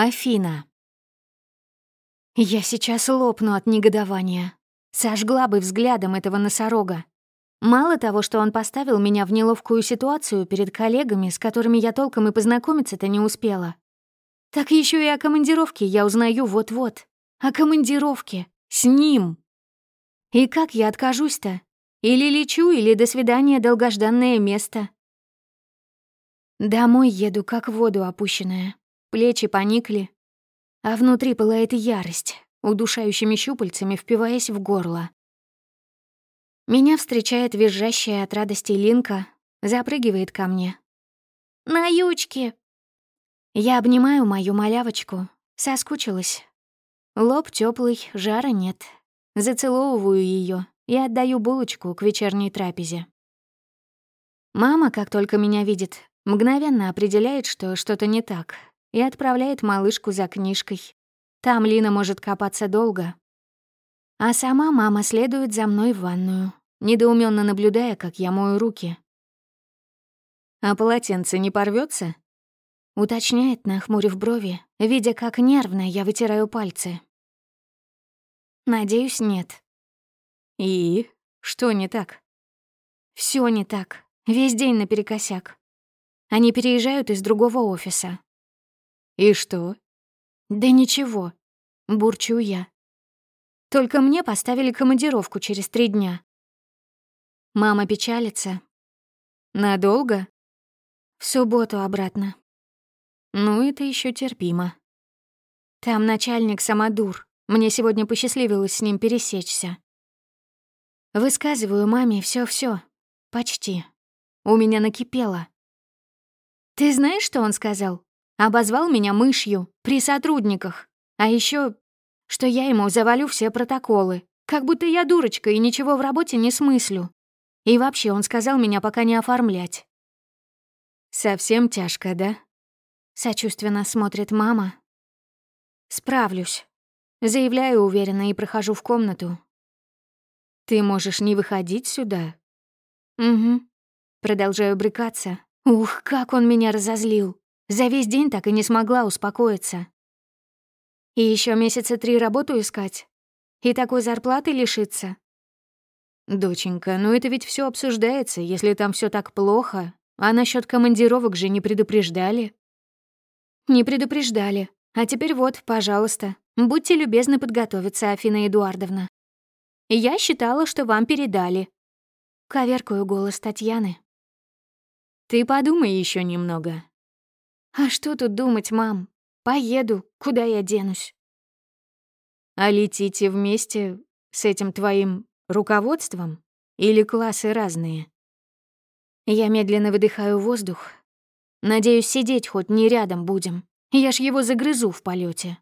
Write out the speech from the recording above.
Афина. Я сейчас лопну от негодования. Сожгла бы взглядом этого носорога. Мало того, что он поставил меня в неловкую ситуацию перед коллегами, с которыми я толком и познакомиться-то не успела, так еще и о командировке я узнаю вот-вот. О командировке. С ним. И как я откажусь-то? Или лечу, или до свидания долгожданное место. Домой еду, как в воду опущенная. Плечи поникли, а внутри пылает ярость, удушающими щупальцами впиваясь в горло. Меня встречает визжащая от радости Линка, запрыгивает ко мне. «На ючке!» Я обнимаю мою малявочку, соскучилась. Лоб теплый, жара нет. Зацеловываю ее и отдаю булочку к вечерней трапезе. Мама, как только меня видит, мгновенно определяет, что что-то не так, и отправляет малышку за книжкой. Там Лина может копаться долго. А сама мама следует за мной в ванную, недоуменно наблюдая, как я мою руки. «А полотенце не порвется? уточняет, нахмурив брови, видя, как нервно я вытираю пальцы. «Надеюсь, нет». «И? Что не так?» Все не так. Весь день наперекосяк. Они переезжают из другого офиса. «И что?» «Да ничего», — бурчу я. «Только мне поставили командировку через три дня». Мама печалится. «Надолго?» «В субботу обратно». «Ну, это еще терпимо». «Там начальник самодур. Мне сегодня посчастливилось с ним пересечься». Высказываю маме все, все, Почти. У меня накипело. «Ты знаешь, что он сказал?» Обозвал меня мышью при сотрудниках. А еще, что я ему завалю все протоколы. Как будто я дурочка и ничего в работе не смыслю. И вообще он сказал меня пока не оформлять. «Совсем тяжко, да?» Сочувственно смотрит мама. «Справлюсь». Заявляю уверенно и прохожу в комнату. «Ты можешь не выходить сюда?» «Угу». Продолжаю брыкаться. Ух, как он меня разозлил. За весь день так и не смогла успокоиться. И еще месяца три работу искать. И такой зарплаты лишиться. Доченька, ну это ведь все обсуждается, если там все так плохо. А насчет командировок же не предупреждали. Не предупреждали. А теперь вот, пожалуйста, будьте любезны подготовиться, Афина Эдуардовна. Я считала, что вам передали. Коверкую голос Татьяны. Ты подумай еще немного, «А что тут думать, мам? Поеду, куда я денусь?» «А летите вместе с этим твоим руководством? Или классы разные?» Я медленно выдыхаю воздух. Надеюсь, сидеть хоть не рядом будем. Я ж его загрызу в полете.